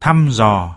thăm dò.